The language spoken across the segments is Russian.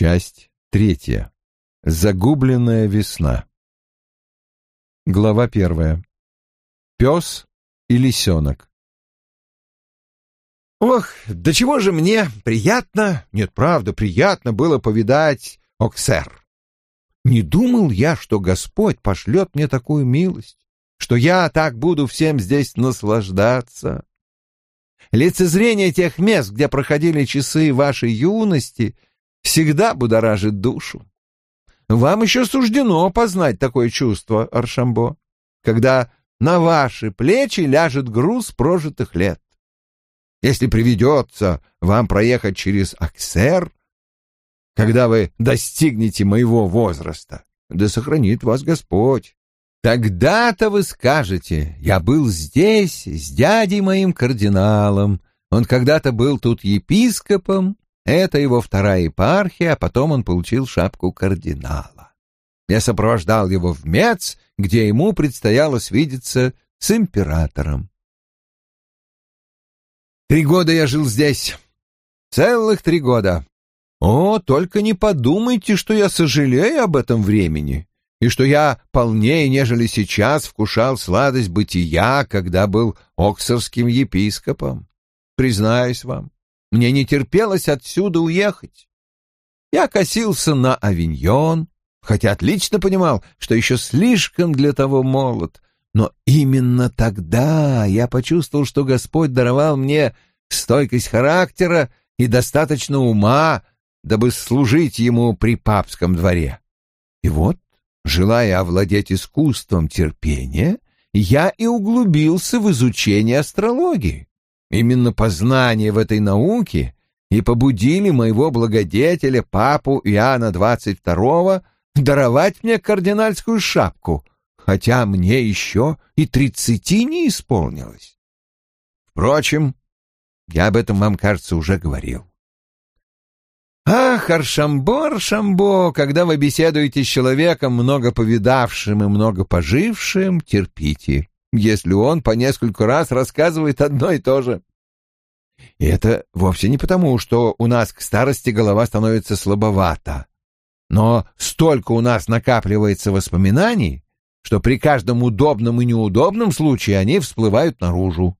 Часть третья. Загубленная весна. Глава первая. Пес и лисенок. Ох, до чего же мне приятно, нет, правда, приятно было повидать Оксер. Не думал я, что Господь пошлет мне такую милость, что я так буду всем здесь наслаждаться. Лицезрение тех мест, где проходили часы вашей юности — всегда будоражит душу. Вам еще суждено познать такое чувство, Аршамбо, когда на ваши плечи ляжет груз прожитых лет. Если приведется вам проехать через Аксер, когда вы достигнете моего возраста, да сохранит вас Господь. Тогда-то вы скажете, я был здесь с дядей моим кардиналом, он когда-то был тут епископом, это его вторая епархия, а потом он получил шапку кардинала. Я сопровождал его в Мец, где ему предстояло свидеться с императором. Три года я жил здесь. Целых три года. О, только не подумайте, что я сожалею об этом времени, и что я полнее, нежели сейчас, вкушал сладость бытия, когда был оксорским епископом. Признаюсь вам, мне не терпелось отсюда уехать. Я косился на авиньон, хотя отлично понимал, что еще слишком для того молод. Но именно тогда я почувствовал, что Господь даровал мне стойкость характера и достаточно ума, дабы служить ему при папском дворе. И вот, желая овладеть искусством терпения, я и углубился в изучение астрологии. Именно познания в этой науке и побудили моего благодетеля, папу Иоанна XXII, даровать мне кардинальскую шапку, хотя мне еще и тридцати не исполнилось. Впрочем, я об этом вам, кажется, уже говорил. Ах, Аршамбо, Аршамбо, когда вы беседуете с человеком, много повидавшим и много пожившим, терпите если он по нескольку раз рассказывает одно и то же. И это вовсе не потому, что у нас к старости голова становится слабовата, но столько у нас накапливается воспоминаний, что при каждом удобном и неудобном случае они всплывают наружу.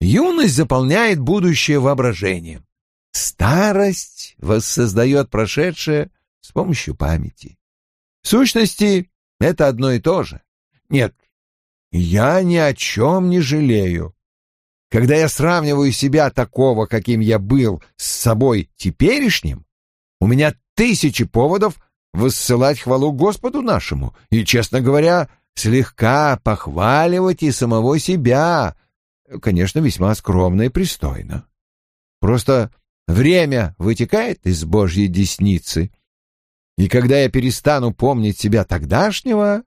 Юность заполняет будущее воображением. Старость воссоздает прошедшее с помощью памяти. В сущности, это одно и то же. Нет, я ни о чем не жалею. Когда я сравниваю себя такого, каким я был, с собой теперешним, у меня тысячи поводов воссылать хвалу Господу нашему и, честно говоря, слегка похваливать и самого себя, конечно, весьма скромно и пристойно. Просто время вытекает из Божьей десницы, и когда я перестану помнить себя тогдашнего,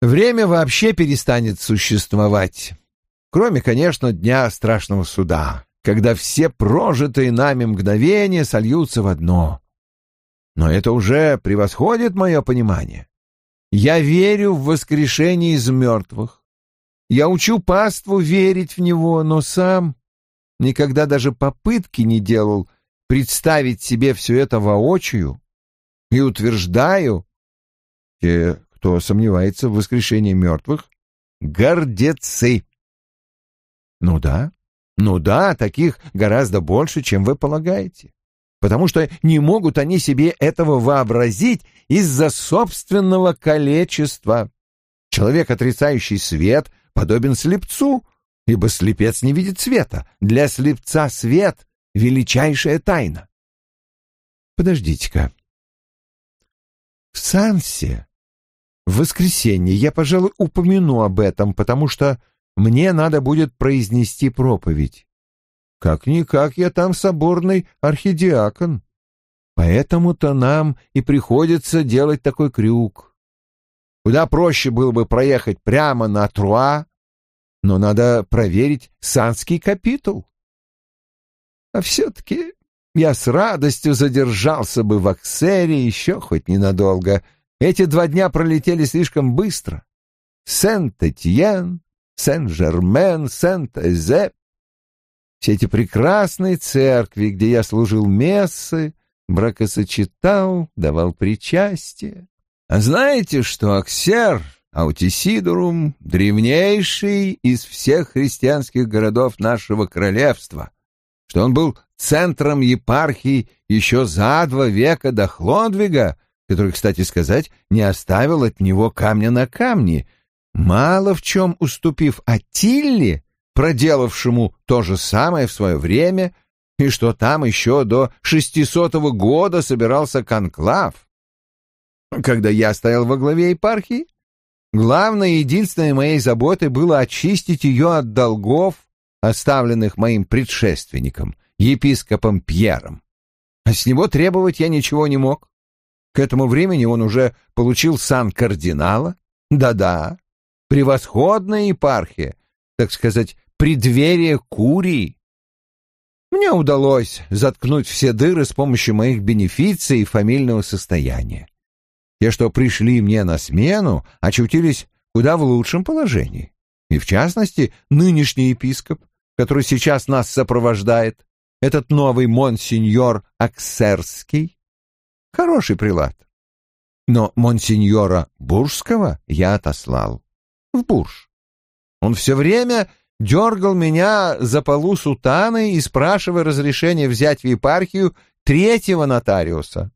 время вообще перестанет существовать. Кроме, конечно, дня страшного суда, когда все прожитые нами мгновения сольются в одно. Но это уже превосходит мое понимание. Я верю в воскрешение из мертвых. Я учу паству верить в него, но сам никогда даже попытки не делал представить себе все это воочию и утверждаю, те кто сомневается в воскрешении мертвых, гордецы. Ну да, ну да, таких гораздо больше, чем вы полагаете. Потому что не могут они себе этого вообразить из-за собственного количества. Человек, отрицающий свет, подобен слепцу, ибо слепец не видит света. Для слепца свет — величайшая тайна. Подождите-ка. В Сансе в воскресенье я, пожалуй, упомяну об этом, потому что мне надо будет произнести проповедь. Как-никак я там соборный архидиакон. Поэтому-то нам и приходится делать такой крюк. Куда проще было бы проехать прямо на Труа, но надо проверить санский капитул. А все-таки я с радостью задержался бы в Аксере еще хоть ненадолго — эти два дня пролетели слишком быстро. Сент-Этьен, Сен-Жермен, Сент-Эзеп. Все эти прекрасные церкви, где я служил мессы, бракосочетал, давал причастие. А знаете, что Аксер Аутисидорум — древнейший из всех христианских городов нашего королевства, что он был центром епархии еще за два века до Хлодвига, который, кстати сказать, не оставил от него камня на камне, мало в чем уступив Атилле, проделавшему то же самое в свое время, и что там еще до шестисотого года собирался конклав. Когда я стоял во главе епархии, главной и единственной моей заботой было очистить ее от долгов, оставленных моим предшественником, епископом Пьером. А с него требовать я ничего не мог. К этому времени он уже получил сан кардинала. Да-да, превосходная епархия, так сказать, преддверие Курии. Мне удалось заткнуть все дыры с помощью моих бенефиций и фамильного состояния. Те, что пришли мне на смену, очутились куда в лучшем положении. И, в частности, нынешний епископ, который сейчас нас сопровождает, этот новый монсеньор Аксерский, хороший прилад. Но монсеньора Буржского я отослал в Бурж. Он все время дергал меня за полу сутаны и спрашивая разрешения взять в епархию третьего нотариуса.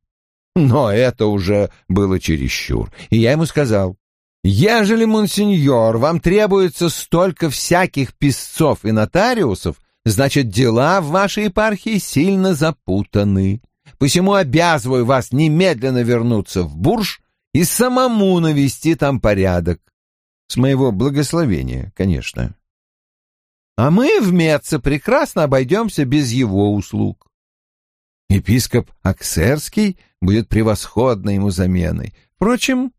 Но это уже было чересчур, и я ему сказал, «Ежели, монсеньор, вам требуется столько всяких писцов и нотариусов, значит, дела в вашей епархии сильно запутаны. Посему обязываю вас немедленно вернуться в Бурж и самому навести там порядок. С моего благословения, конечно. А мы в Меце прекрасно обойдемся без его услуг. Епископ Аксерский будет превосходной ему заменой. Впрочем,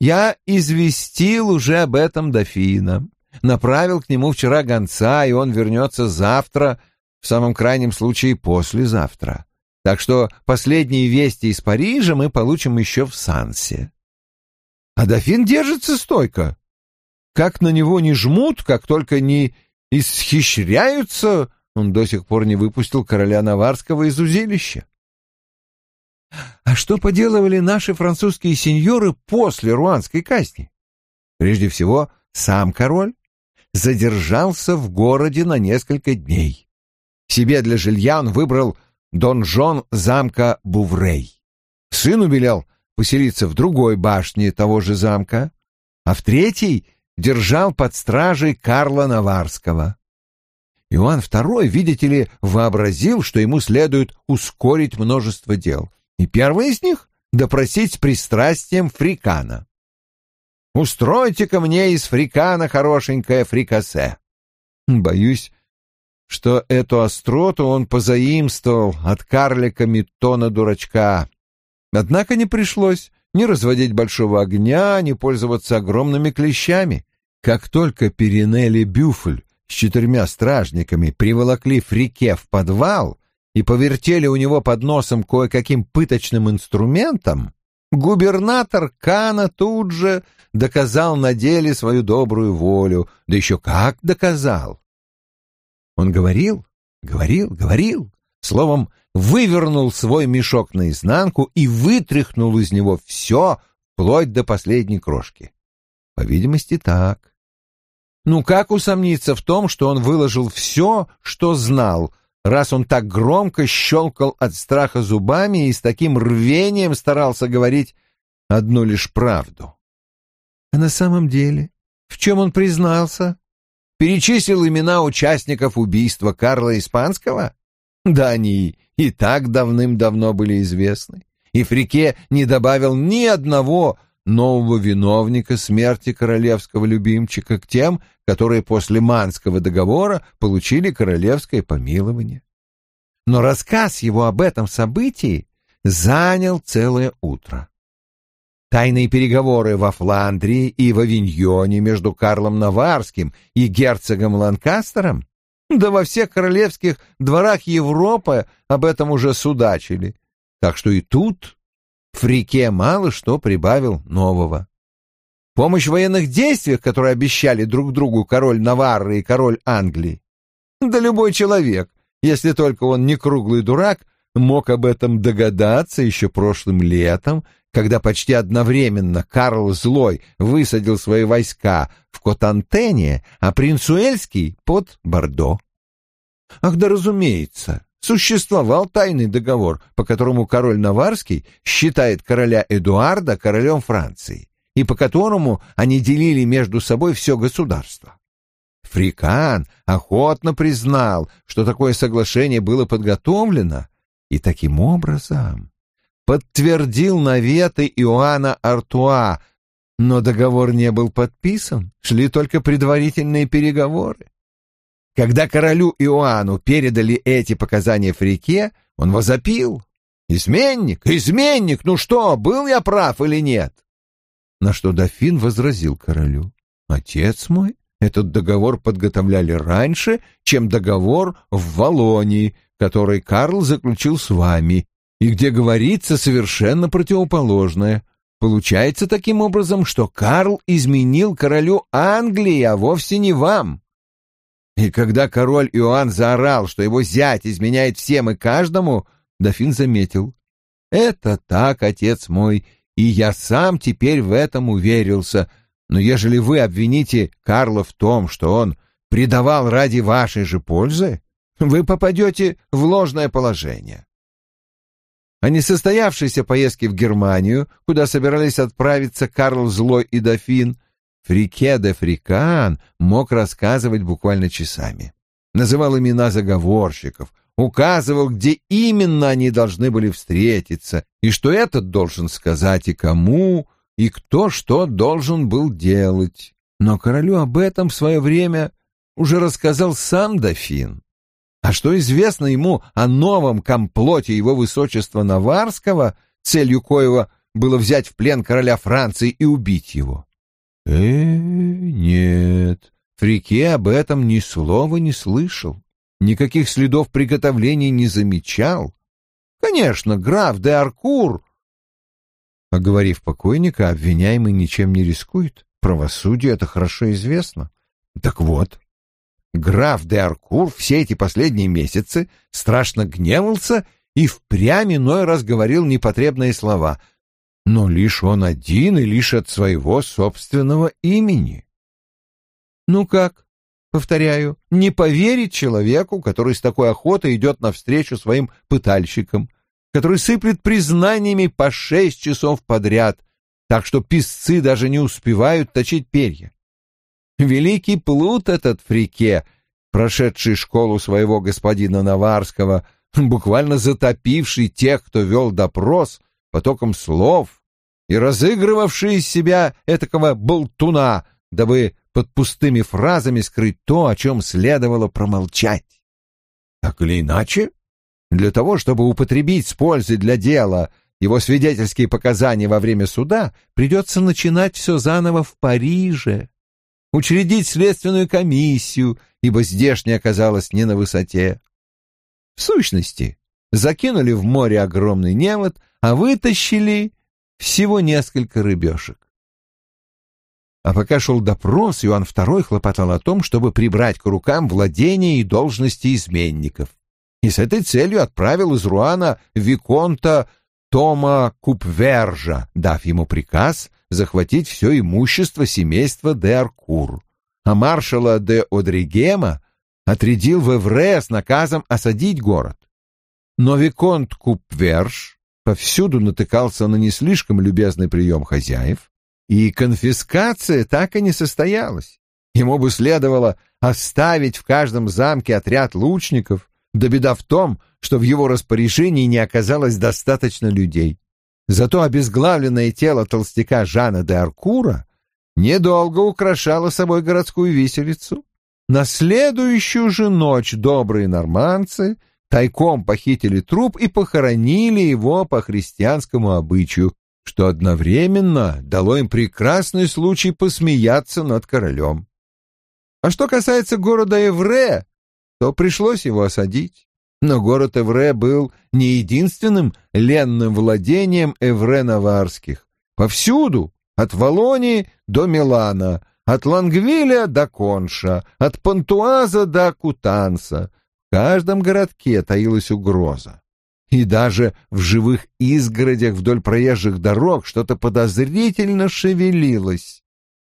я известил уже об этом дофина, направил к нему вчера гонца, и он вернется завтра, в самом крайнем случае послезавтра. Так что последние вести из Парижа мы получим еще в Сансе. А дофин держится стойко. Как на него не жмут, как только не исхищряются, он до сих пор не выпустил короля Наварского из узилища. А что поделывали наши французские сеньоры после руанской казни? Прежде всего, сам король задержался в городе на несколько дней. Себе для жилья он выбрал донжон замка Буврей. Сыну велел поселиться в другой башне того же замка, а в третьей держал под стражей Карла Наварского. Иоанн II, видите ли, вообразил, что ему следует ускорить множество дел. И первый из них — допросить с пристрастием фрикана. «Устройте-ка мне из фрикана хорошенькое фрикасе». Боюсь, что эту остроту он позаимствовал от карлика Миттона-дурачка. Однако не пришлось ни разводить большого огня, ни пользоваться огромными клещами. Как только Перинелли Бюфль с четырьмя стражниками приволокли Фрике в подвал и повертели у него под носом кое-каким пыточным инструментом, губернатор Кана тут же доказал на деле свою добрую волю, да еще как доказал. Он говорил, говорил, говорил, словом, вывернул свой мешок наизнанку и вытряхнул из него все, вплоть до последней крошки. По видимости, так. Ну как усомниться в том, что он выложил все, что знал, раз он так громко щелкал от страха зубами и с таким рвением старался говорить одну лишь правду? А на самом деле, в чем он признался? Перечислил имена участников убийства Карла Испанского? Да они и так давным-давно были известны. И Фрике не добавил ни одного нового виновника смерти королевского любимчика к тем, которые после Манского договора получили королевское помилование. Но рассказ его об этом событии занял целое утро. Тайные переговоры во Фландрии и в Авиньоне между Карлом Наварским и герцогом Ланкастером, да во всех королевских дворах Европы об этом уже судачили, так что и тут Фрике мало что прибавил нового. Помощь в военных действиях, которые обещали друг другу король Наварры и король Англии. Да любой человек, если только он не круглый дурак, мог об этом догадаться еще прошлым летом, когда почти одновременно Карл Злой высадил свои войска в Котантене, а принц Уэльский — под Бордо. Ах да, разумеется, существовал тайный договор, по которому король Наварский считает короля Эдуарда королем Франции, и по которому они делили между собой все государство. Фрикан охотно признал, что такое соглашение было подготовлено, и таким образом подтвердил наветы Иоанна Артуа, но договор не был подписан, шли только предварительные переговоры. Когда королю Иоанну передали эти показания Фрике, он возопил. «Изменник! Изменник! Ну что, был я прав или нет?» На что дофин возразил королю. «Отец мой, этот договор подготовляли раньше, чем договор в Валонии, который Карл заключил с вами, и где говорится совершенно противоположное. Получается таким образом, что Карл изменил королю Англии, а вовсе не вам. И когда король Иоанн заорал, что его зять изменяет всем и каждому, дофин заметил. «Это так, отец мой, и я сам теперь в этом уверился. Но ежели вы обвините Карла в том, что он предавал ради вашей же пользы, вы попадете в ложное положение. О несостоявшейся поездке в Германию, куда собирались отправиться Карл Злой и дофин, Фрике де Фрикан мог рассказывать буквально часами. Называл имена заговорщиков, указывал, где именно они должны были встретиться, и что этот должен сказать и кому, и кто что должен был делать. Но королю об этом в свое время уже рассказал сам дофин. А что известно ему о новом комплоте его высочества Наварского, целью коего было взять в плен короля Франции и убить его? Э, нет, Фрике об этом ни слова не слышал, никаких следов приготовлений не замечал. Конечно, граф де Аркур... Оговорив покойника, обвиняемый ничем не рискует. Правосудие — это хорошо известно. Так вот, Граф де Аркур все эти последние месяцы страшно гневался и впрямь иной раз говорил непотребные слова, но лишь он один и лишь от своего собственного имени. Ну как, повторяю, не поверить человеку, который с такой охотой идет навстречу своим пытальщикам, который сыплет признаниями по шесть часов подряд, так что писцы даже не успевают точить перья. Великий плут этот Фрике, прошедший школу своего господина Наварского, буквально затопивший тех, кто вел допрос, потоком слов и разыгрывавший из себя этакого болтуна, дабы под пустыми фразами скрыть то, о чем следовало промолчать. Так или иначе, для того, чтобы употребить с пользой для дела его свидетельские показания во время суда, придется начинать все заново в Париже, учредить следственную комиссию, ибо здешняя оказалась не на высоте. В сущности, закинули в море огромный невод, а вытащили всего несколько рыбешек. А пока шел допрос, Иоанн II хлопотал о том, чтобы прибрать к рукам владения и должности изменников. И с этой целью отправил из Руана Виконта Тома Купвержа, дав ему приказ захватить все имущество семейства де Аркур, а маршала де Одригема отрядил в Эвре с наказом осадить город. Но Виконт Купверш повсюду натыкался на не слишком любезный прием хозяев, и конфискация так и не состоялась. Ему бы следовало оставить в каждом замке отряд лучников, да беда в том, что в его распоряжении не оказалось достаточно людей. Зато обезглавленное тело толстяка Жана де Аркура недолго украшало собой городскую виселицу. На следующую же ночь добрые норманцы тайком похитили труп и похоронили его по христианскому обычаю, что одновременно дало им прекрасный случай посмеяться над королем. А что касается города Эвре, то пришлось его осадить. Но город Эвре был не единственным ленным владением Эвре-Наварских. Повсюду, от Волонии до Милана, от Лангвиля до Конша, от Пантуаза до Кутанса, в каждом городке таилась угроза. и даже в живых изгородях вдоль проезжих дорог что-то подозрительно шевелилось.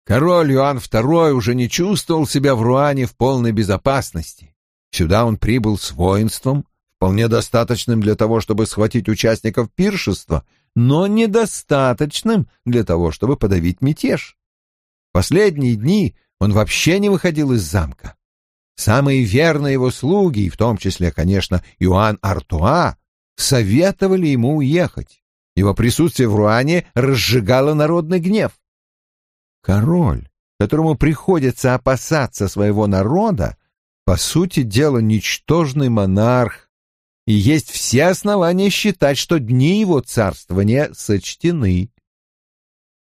Король Иоанн II уже не чувствовал себя в Руане в полной безопасности. Сюда он прибыл с воинством, вполне достаточным для того, чтобы схватить участников пиршества, но недостаточным для того, чтобы подавить мятеж. Последние дни он вообще не выходил из замка. Самые верные его слуги, и в том числе, конечно, Иоанн Артуа, советовали ему уехать. Его присутствие в Руане разжигало народный гнев. Король, которому приходится опасаться своего народа, по сути дела ничтожный монарх, и есть все основания считать, что дни его царствования сочтены.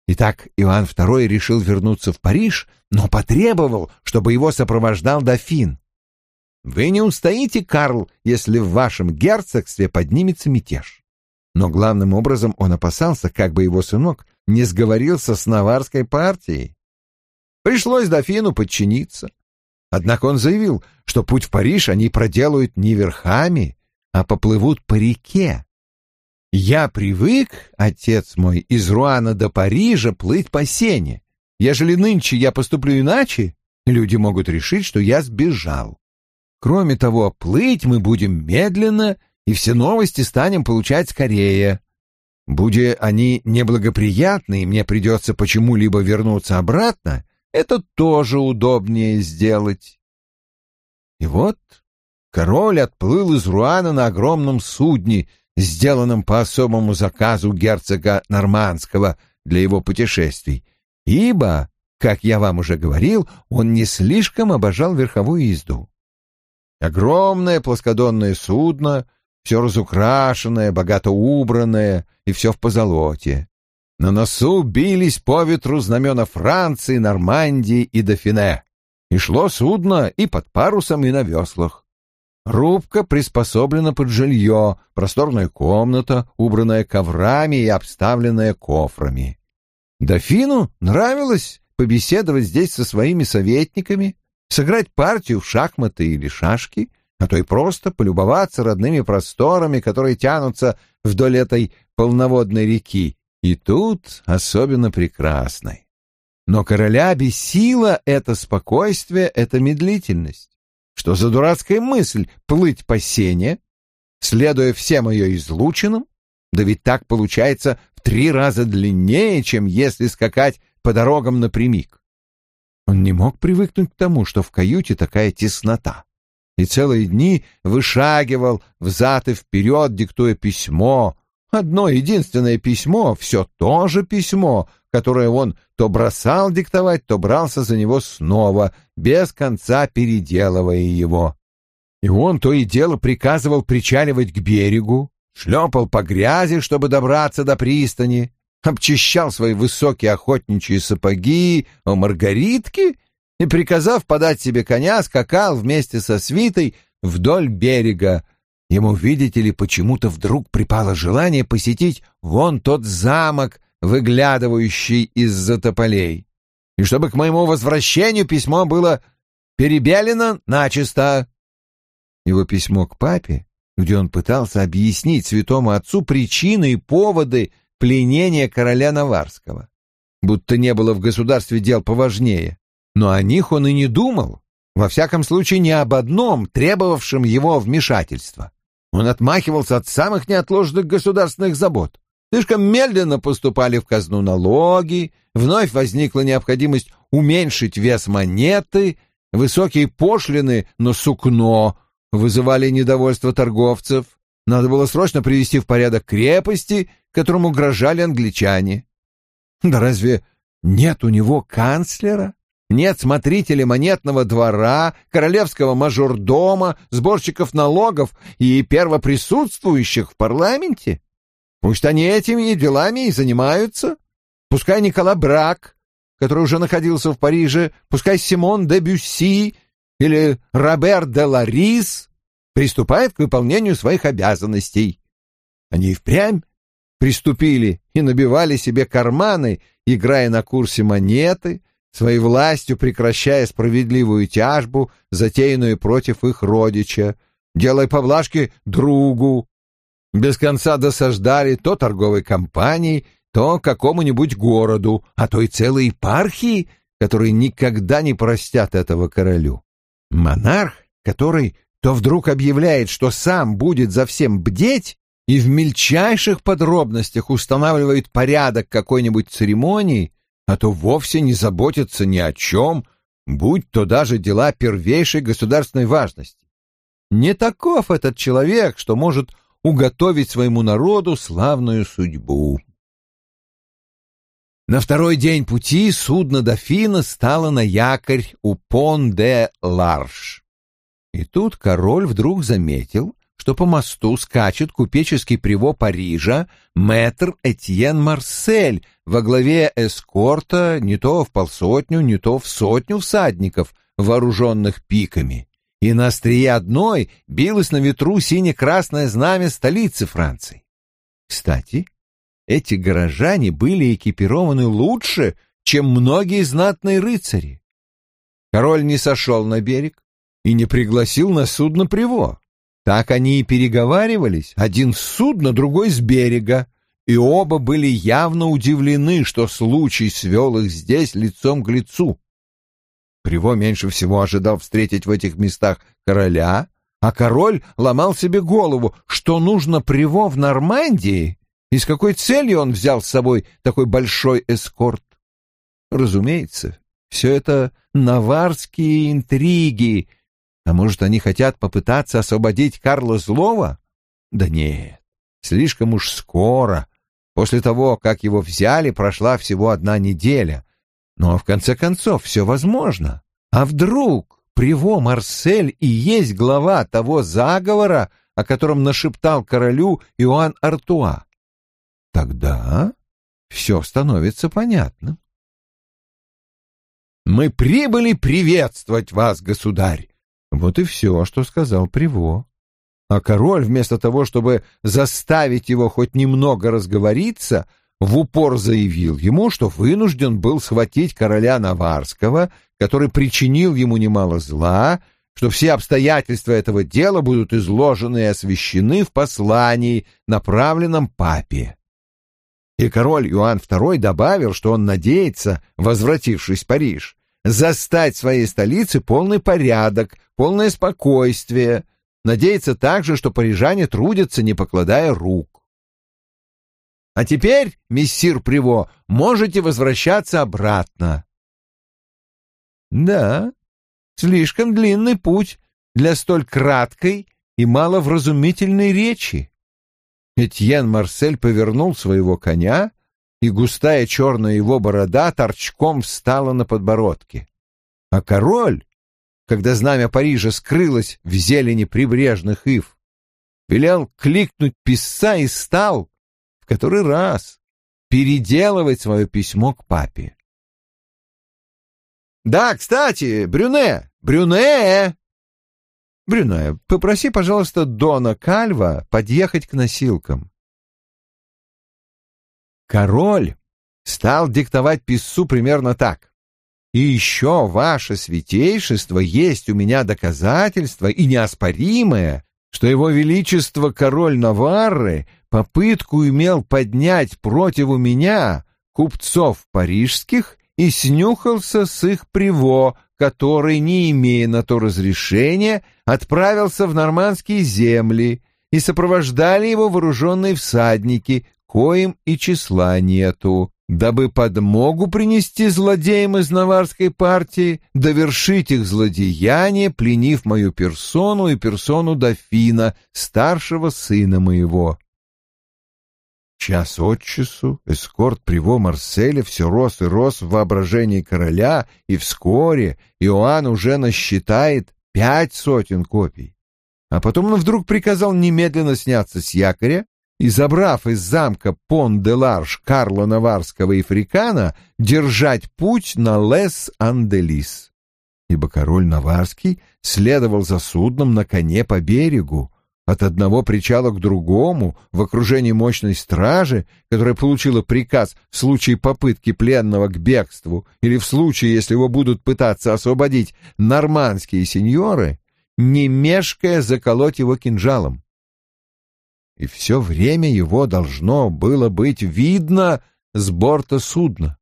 Итак, Иоанн II решил вернуться в Париж, но потребовал, чтобы его сопровождал дофин. Вы не устоите, Карл, если в вашем герцогстве поднимется мятеж. Но главным образом он опасался, как бы его сынок не сговорился с наварской партией. Пришлось дофину подчиниться. Однако он заявил, что путь в Париж они проделают не верхами, а поплывут по реке. Я привык, отец мой, из Руана до Парижа плыть по сене. Ежели нынче я поступлю иначе, люди могут решить, что я сбежал. Кроме того, плыть мы будем медленно, и все новости станем получать скорее. Будь они неблагоприятны, и мне придется почему-либо вернуться обратно, это тоже удобнее сделать. И вот король отплыл из Руана на огромном судне, сделанном по особому заказу герцога Нормандского для его путешествий, ибо, как я вам уже говорил, он не слишком обожал верховую езду. Огромное плоскодонное судно, все разукрашенное, богато убранное и все в позолоте. На носу бились по ветру знамена Франции, Нормандии и Дофине. И шло судно и под парусом, и на веслах. Рубка приспособлена под жилье, просторная комната, убранная коврами и обставленная кофрами. Дофину нравилось побеседовать здесь со своими советниками, сыграть партию в шахматы или шашки, а то и просто полюбоваться родными просторами, которые тянутся вдоль этой полноводной реки, и тут особенно прекрасной. Но короля бесила это спокойствие, эта медлительность. Что за дурацкая мысль плыть по сене, следуя всем ее излучинам? Да ведь так получается в три раза длиннее, чем если скакать по дорогам напрямик. Он не мог привыкнуть к тому, что в каюте такая теснота. И целые дни вышагивал взад и вперед, диктуя письмо. Одно единственное письмо, все то же письмо, которое он то бросал диктовать, то брался за него снова, без конца переделывая его. И он то и дело приказывал причаливать к берегу, шлепал по грязи, чтобы добраться до пристани, обчищал свои высокие охотничьи сапоги о маргаритке и, приказав подать себе коня, скакал вместе со свитой вдоль берега. Ему, видите ли, почему-то вдруг припало желание посетить вон тот замок, выглядывающий из-за тополей. И чтобы к моему возвращению письмо было перебелено начисто. Его письмо к папе, где он пытался объяснить святому отцу причины и поводы пленения короля Наварского. Будто не было в государстве дел поважнее. Но о них он и не думал, во всяком случае не об одном, требовавшем его вмешательства. Он отмахивался от самых неотложных государственных забот. Слишком медленно поступали в казну налоги, вновь возникла необходимость уменьшить вес монеты, высокие пошлины на сукно вызывали недовольство торговцев, надо было срочно привести в порядок крепости, которым угрожали англичане. Да разве нет у него канцлера? Нет смотрителя монетного двора, королевского мажордома, сборщиков налогов и первоприсутствующих в парламенте? Пусть они этими делами и занимаются. Пускай Никола Брак, который уже находился в Париже, пускай Симон де Бюсси или Робер де Ларис приступает к выполнению своих обязанностей. Они и впрямь приступили и набивали себе карманы, играя на курсе монеты, своей властью прекращая справедливую тяжбу, затеянную против их родича, делая поблажки другу. Без конца досаждали то торговой компании, то какому-нибудь городу, а то и целой епархии, которые никогда не простят этого королю. Монарх, который то вдруг объявляет, что сам будет за всем бдеть и в мельчайших подробностях устанавливает порядок какой-нибудь церемонии, а то вовсе не заботится ни о чем, будь то даже дела первейшей государственной важности. Не таков этот человек, что может уготовить своему народу славную судьбу. На второй день пути судно дофина стало на якорь у Пон-де-Ларш. И тут король вдруг заметил, что по мосту скачет купеческий приво Парижа мэтр Этьен Марсель во главе эскорта не то в полсотню, не то в сотню всадников, вооруженных пиками. И на острие одной билось на ветру сине-красное знамя столицы Франции. Кстати, эти горожане были экипированы лучше, чем многие знатные рыцари. Король не сошел на берег и не пригласил на судно приво. Так они и переговаривались, один с судна, другой с берега, и оба были явно удивлены, что случай свел их здесь лицом к лицу. Приво меньше всего ожидал встретить в этих местах короля, а король ломал себе голову, что нужно Приво в Нормандии и с какой целью он взял с собой такой большой эскорт? Разумеется, все это наварские интриги. А может, они хотят попытаться освободить Карла Злого? Да нет, слишком уж скоро. После того, как его взяли, прошла всего одна неделя. Но в конце концов все возможно. А вдруг Приво Марсель и есть глава того заговора, о котором нашептал королю Иоанн Артуа? Тогда все становится понятным. «Мы прибыли приветствовать вас, государь!» Вот и все, что сказал Приво. А король, вместо того, чтобы заставить его хоть немного разговориться, в упор заявил ему, что вынужден был схватить короля Наварского, который причинил ему немало зла, что все обстоятельства этого дела будут изложены и освящены в послании, направленном папе. И король Иоанн II добавил, что он надеется, возвратившись в Париж, застать в своей столице полный порядок, полное спокойствие, надеется также, что парижане трудятся, не покладая рук. А теперь, мессир Приво, можете возвращаться обратно. Да, слишком длинный путь для столь краткой и маловразумительной речи. Этьен Марсель повернул своего коня, и густая черная его борода торчком встала на подбородке. А король, когда знамя Парижа скрылось в зелени прибрежных ив, велел кликнуть писца и стал в который раз переделывать свое письмо к папе. «Да, кстати, Брюне! Брюне!» Брюная, попроси, пожалуйста, Дона Кальва подъехать к носилкам. Король стал диктовать писцу примерно так. И еще, ваше святейшество, есть у меня доказательство и неоспоримое, что его величество король Наварры попытку имел поднять против меня купцов парижских и снюхался с их приво, который, не имея на то разрешения, отправился в нормандские земли, и сопровождали его вооруженные всадники, коим и числа нету, дабы подмогу принести злодеям из наварской партии, довершить их злодеяние, пленив мою персону и персону дофина, старшего сына моего. Час от часу эскорт Приво Марселя все рос и рос в воображении короля, и вскоре Иоанн уже насчитает пять сотен копий. А потом он вдруг приказал немедленно сняться с якоря и, забрав из замка Пон-де-Ларш Карла Наварского и Фрикана, держать путь на Лес-Анделис. Ибо король Наварский следовал за судном на коне по берегу, от одного причала к другому, в окружении мощной стражи, которая получила приказ в случае попытки пленного к бегству или в случае, если его будут пытаться освободить нормандские сеньоры, не мешкая заколоть его кинжалом. И все время его должно было быть видно с борта судна.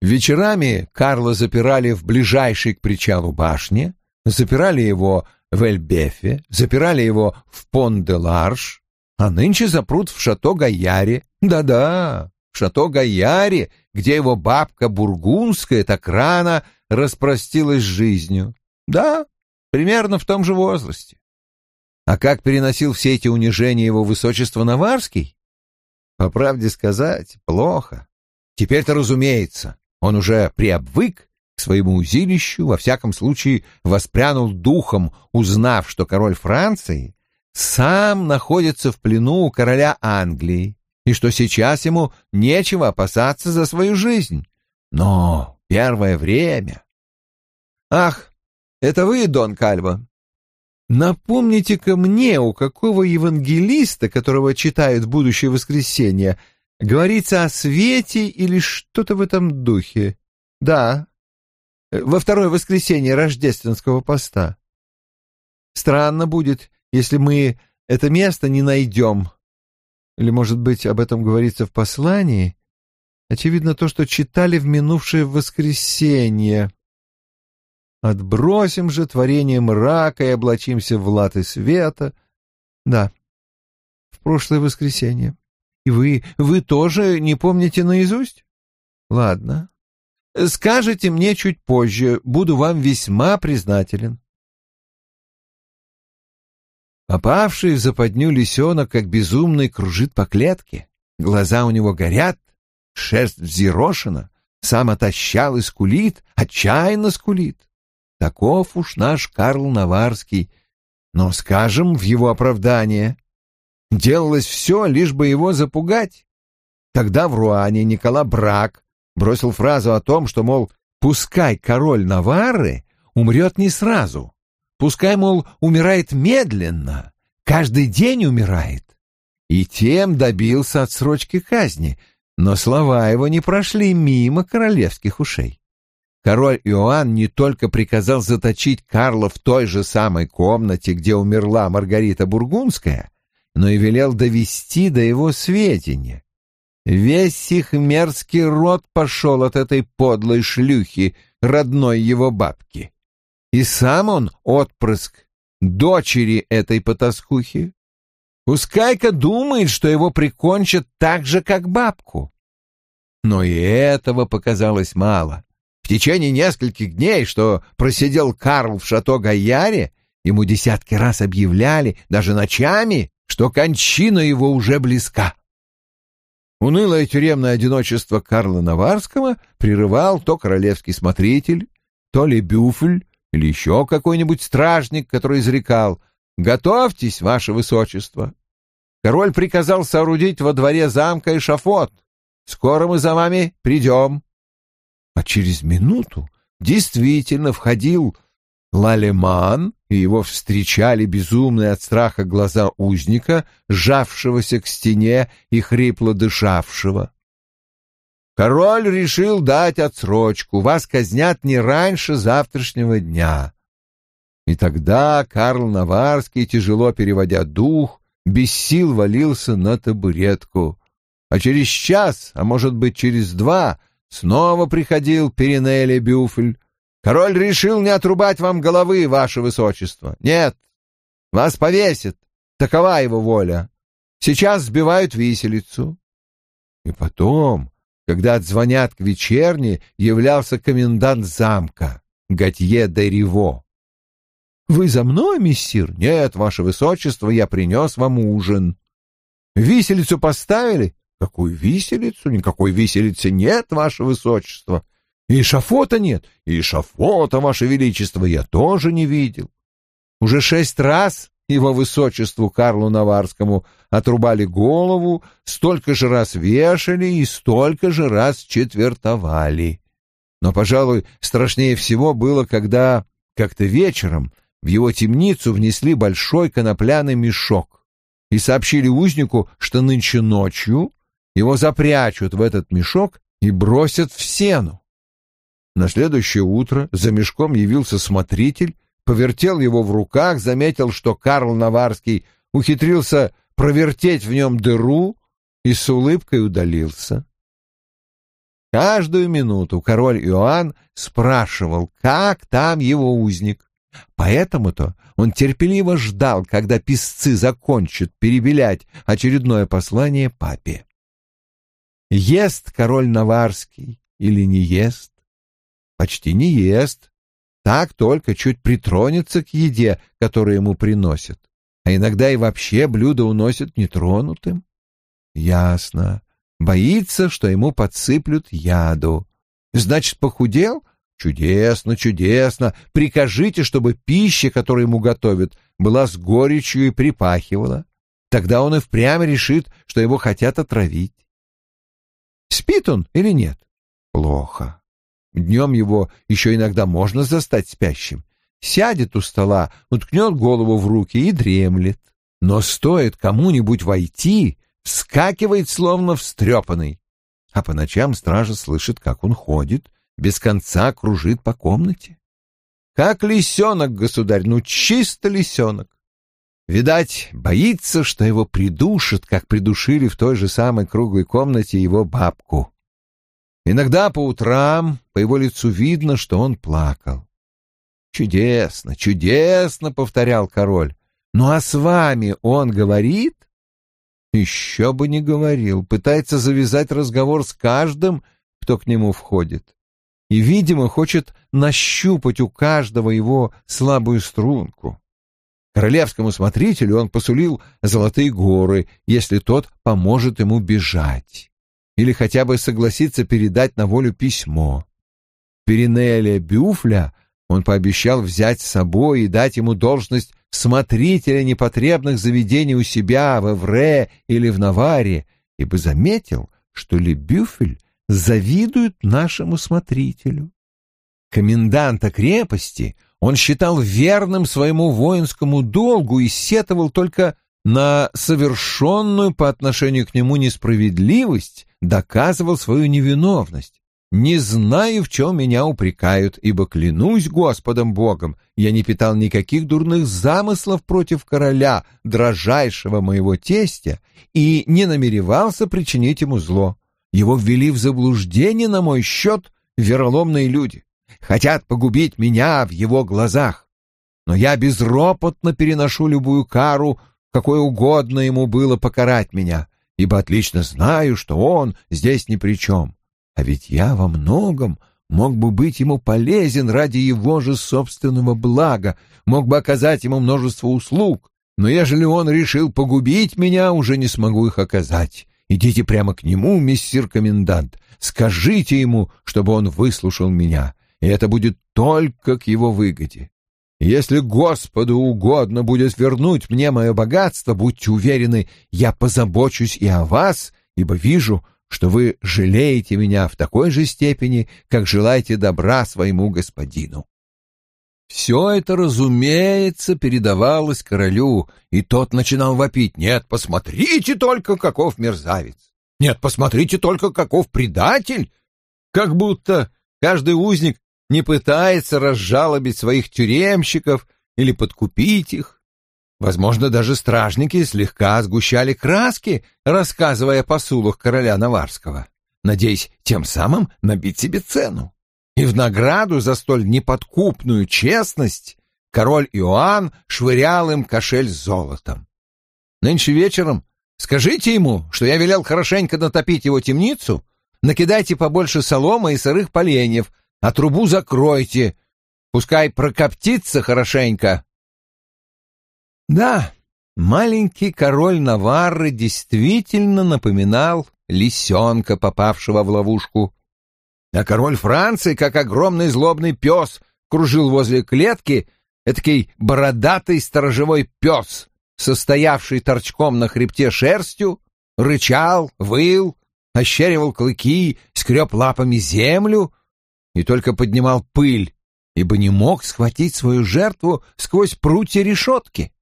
Вечерами Карла запирали в ближайшей к причалу башне, запирали его в Эльбефе, запирали его в Пон-де-Ларш, а нынче запрут в Шато-Гаяре. Да-да, в Шато-Гаяре, где его бабка бургундская так рано распростилась жизнью. Да, примерно в том же возрасте. А как переносил все эти унижения его высочество Наварский? По правде сказать, плохо. Теперь-то, разумеется, он уже приобвык к своему узилищу, во всяком случае воспрянул духом, узнав, что король Франции сам находится в плену у короля Англии, и что сейчас ему нечего опасаться за свою жизнь. Но первое время... Ах, это вы, Дон Кальво? Напомните-ка мне, у какого евангелиста, которого читают будущее воскресенье, говорится о свете или что-то в этом духе. Да, во второе воскресенье рождественского поста. Странно будет, если мы это место не найдем. Или, может быть, об этом говорится в послании? Очевидно, то, что читали в минувшее воскресенье. Отбросим же творение мрака и облачимся в латы света. Да, в прошлое воскресенье. И вы, вы тоже не помните наизусть? Ладно. Скажите мне чуть позже, буду вам весьма признателен. Попавший в западню лисенок, как безумный, кружит по клетке. Глаза у него горят, шерсть взъерошена, сам отощал и скулит, отчаянно скулит. Таков уж наш Карл Наварский. Но, скажем, в его оправдание, делалось все, лишь бы его запугать. Тогда в Руане Никола Брак бросил фразу о том, что, мол, пускай король Наварры умрет не сразу, пускай, мол, умирает медленно, каждый день умирает. И тем добился отсрочки казни, но слова его не прошли мимо королевских ушей король Иоанн не только приказал заточить Карла в той же самой комнате, где умерла Маргарита Бургундская, но и велел довести до его сведения. Весь их мерзкий род пошел от этой подлой шлюхи, родной его бабки. И сам он отпрыск дочери этой потаскухи. Пускай-ка думает, что его прикончат так же, как бабку. Но и этого показалось мало. В течение нескольких дней, что просидел Карл в шато Гайяре, ему десятки раз объявляли, даже ночами, что кончина его уже близка. Унылое тюремное одиночество Карла Наварского прерывал то королевский смотритель, то ли бюфель или еще какой-нибудь стражник, который изрекал «Готовьтесь, ваше высочество!» Король приказал соорудить во дворе замка эшафот. «Скоро мы за вами придем!» А через минуту действительно входил Лалеман, и его встречали безумные от страха глаза узника, сжавшегося к стене и хрипло дышавшего. Король решил дать отсрочку, вас казнят не раньше завтрашнего дня. И тогда Карл Наварский, тяжело переводя дух, без сил валился на табуретку. А через час, а может быть через два, Снова приходил Перинелли Бюфль. Король решил не отрубать вам головы, ваше высочество. Нет, вас повесят. Такова его воля. Сейчас сбивают виселицу. И потом, когда отзвонят к вечерне, являлся комендант замка, Готье де Риво. «Вы за мной, мессир?» «Нет, ваше высочество, я принес вам ужин». «Виселицу поставили?» Какую виселицу? Никакой виселицы нет, ваше высочество. И шафота нет, и шафота, ваше величество, я тоже не видел. Уже шесть раз его высочеству Карлу Наварскому отрубали голову, столько же раз вешали и столько же раз четвертовали. Но, пожалуй, страшнее всего было, когда как-то вечером в его темницу внесли большой конопляный мешок и сообщили узнику, что нынче ночью его запрячут в этот мешок и бросят в сену. На следующее утро за мешком явился смотритель, повертел его в руках, заметил, что Карл Наварский ухитрился провертеть в нем дыру и с улыбкой удалился. Каждую минуту король Иоанн спрашивал, как там его узник. Поэтому-то он терпеливо ждал, когда писцы закончат перебелять очередное послание папе. Ест король Наварский или не ест? Почти не ест. Так только чуть притронется к еде, которую ему приносят. А иногда и вообще блюдо уносят нетронутым. Ясно. Боится, что ему подсыплют яду. Значит, похудел? Чудесно, чудесно. Прикажите, чтобы пища, которую ему готовят, была с горечью и припахивала. Тогда он и впрямь решит, что его хотят отравить. Спит он или нет? Плохо. Днем его еще иногда можно застать спящим. Сядет у стола, уткнет голову в руки и дремлет. Но стоит кому-нибудь войти, вскакивает, словно встрепанный. А по ночам стража слышит, как он ходит, без конца кружит по комнате. Как лисенок, государь, ну чисто лисенок. Видать, боится, что его придушат, как придушили в той же самой круглой комнате его бабку. Иногда по утрам по его лицу видно, что он плакал. «Чудесно, чудесно!» — повторял король. «Ну а с вами он говорит?» Еще бы не говорил, пытается завязать разговор с каждым, кто к нему входит. И, видимо, хочет нащупать у каждого его слабую струнку. Королевскому смотрителю он посулил золотые горы, если тот поможет ему бежать. Или хотя бы согласится передать на волю письмо. Перинеля Бюфля он пообещал взять с собой и дать ему должность смотрителя непотребных заведений у себя в Эвре или в Наваре, ибо заметил, что Лебюфель завидует нашему смотрителю. Коменданта крепости он считал верным своему воинскому долгу и сетовал только на совершенную по отношению к нему несправедливость, доказывал свою невиновность. Не знаю, в чем меня упрекают, ибо клянусь Господом Богом, я не питал никаких дурных замыслов против короля, дрожайшего моего тестя, и не намеревался причинить ему зло. Его ввели в заблуждение на мой счет вероломные люди. Хотят погубить меня в его глазах. Но я безропотно переношу любую кару, какой угодно ему было покарать меня, ибо отлично знаю, что он здесь ни при чем. А ведь я во многом мог бы быть ему полезен ради его же собственного блага, мог бы оказать ему множество услуг, но ежели он решил погубить меня, уже не смогу их оказать. Идите прямо к нему, мистер комендант, скажите ему, чтобы он выслушал меня, и это будет только к его выгоде. Если Господу угодно будет вернуть мне мое богатство, будьте уверены, я позабочусь и о вас, ибо вижу, что вы жалеете меня в такой же степени, как желаете добра своему господину. Все это, разумеется, передавалось королю, и тот начинал вопить. «Нет, посмотрите только, каков мерзавец! Нет, посмотрите только, каков предатель!» Как будто каждый узник не пытается разжалобить своих тюремщиков или подкупить их. Возможно, даже стражники слегка сгущали краски, рассказывая о посулах короля Наварского, надеясь тем самым набить себе цену. И в награду за столь неподкупную честность король Иоанн швырял им кошель с золотом. Нынче вечером скажите ему, что я велел хорошенько натопить его темницу, накидайте побольше соломы и сырых поленьев, а трубу закройте, пускай прокоптится хорошенько, да, маленький король Наварры действительно напоминал лисенка, попавшего в ловушку. А король Франции, как огромный злобный пес, кружил возле клетки, этакий бородатый сторожевой пес, состоявший торчком на хребте шерстью, рычал, выл, ощеривал клыки, скреб лапами землю и только поднимал пыль, ибо не мог схватить свою жертву сквозь прутья решетки.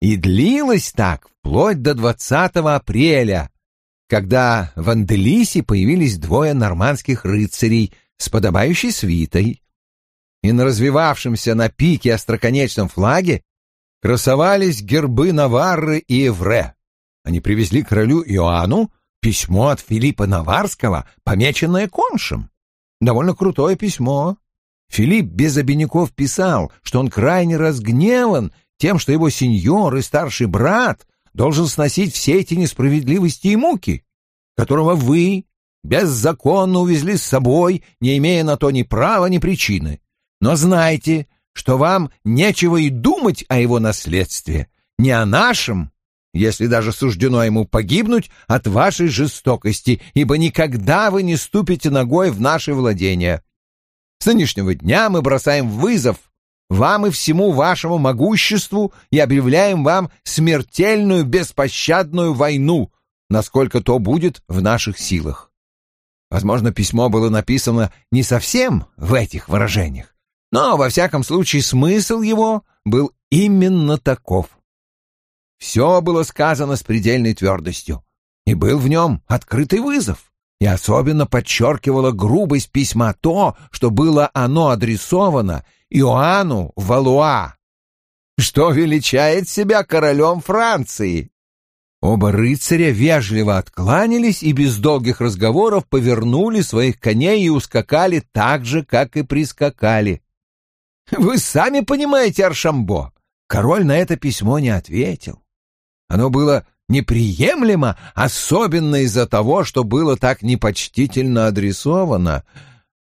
И длилось так вплоть до 20 апреля, когда в Анделисе появились двое нормандских рыцарей с подобающей свитой. И на развивавшемся на пике остроконечном флаге красовались гербы Наварры и Эвре. Они привезли королю Иоанну письмо от Филиппа Наварского, помеченное коншем. Довольно крутое письмо. Филипп без обиняков писал, что он крайне разгневан тем, что его сеньор и старший брат должен сносить все эти несправедливости и муки, которого вы беззаконно увезли с собой, не имея на то ни права, ни причины. Но знайте, что вам нечего и думать о его наследстве, не о нашем, если даже суждено ему погибнуть от вашей жестокости, ибо никогда вы не ступите ногой в наши владения. С нынешнего дня мы бросаем вызов вам и всему вашему могуществу и объявляем вам смертельную беспощадную войну, насколько то будет в наших силах. Возможно, письмо было написано не совсем в этих выражениях, но, во всяком случае, смысл его был именно таков. Все было сказано с предельной твердостью, и был в нем открытый вызов, и особенно подчеркивало грубость письма то, что было оно адресовано Иоанну Валуа, что величает себя королем Франции. Оба рыцаря вежливо откланялись и без долгих разговоров повернули своих коней и ускакали так же, как и прискакали. Вы сами понимаете, Аршамбо, король на это письмо не ответил. Оно было неприемлемо, особенно из-за того, что было так непочтительно адресовано,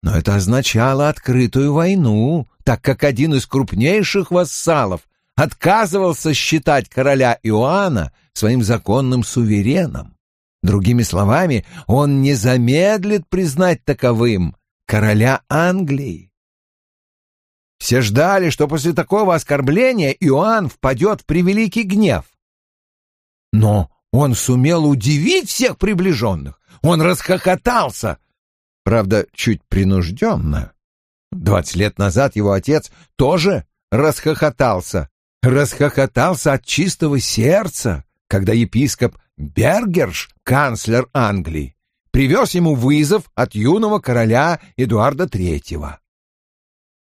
но это означало открытую войну, так как один из крупнейших вассалов отказывался считать короля Иоанна своим законным сувереном. Другими словами, он не замедлит признать таковым короля Англии. Все ждали, что после такого оскорбления Иоанн впадет в превеликий гнев. Но он сумел удивить всех приближенных. Он расхохотался. Правда, чуть принужденно. Двадцать лет назад его отец тоже расхохотался. Расхохотался от чистого сердца, когда епископ Бергерш, канцлер Англии, привез ему вызов от юного короля Эдуарда Третьего.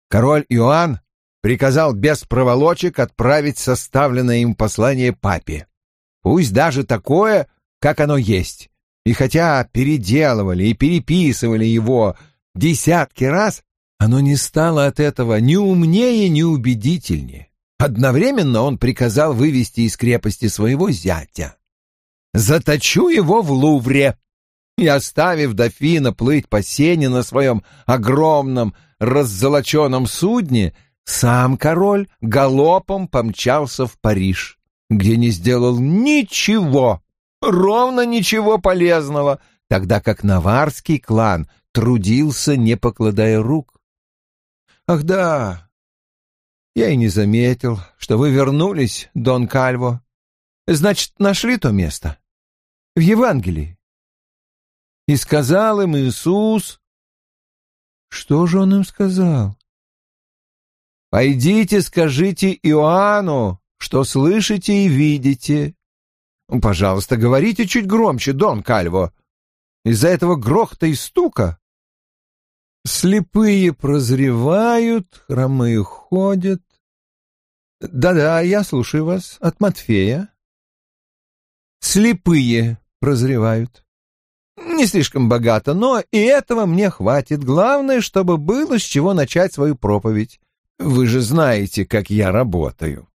Король Иоанн приказал без проволочек отправить составленное им послание папе. Пусть даже такое, как оно есть. И хотя переделывали и переписывали его десятки раз, оно не стало от этого ни умнее, ни убедительнее. Одновременно он приказал вывести из крепости своего зятя. «Заточу его в Лувре», и, оставив дофина плыть по сене на своем огромном раззолоченном судне, сам король галопом помчался в Париж, где не сделал ничего, ровно ничего полезного, тогда как наварский клан трудился, не покладая рук. Ах да, я и не заметил, что вы вернулись, Дон Кальво. Значит, нашли то место? В Евангелии. И сказал им Иисус... Что же он им сказал? «Пойдите, скажите Иоанну, что слышите и видите». «Пожалуйста, говорите чуть громче, Дон Кальво. Из-за этого грохта и стука». «Слепые прозревают, хромые ходят». «Да-да, я слушаю вас. От Матфея». «Слепые прозревают». Не слишком богато, но и этого мне хватит. Главное, чтобы было с чего начать свою проповедь. Вы же знаете, как я работаю.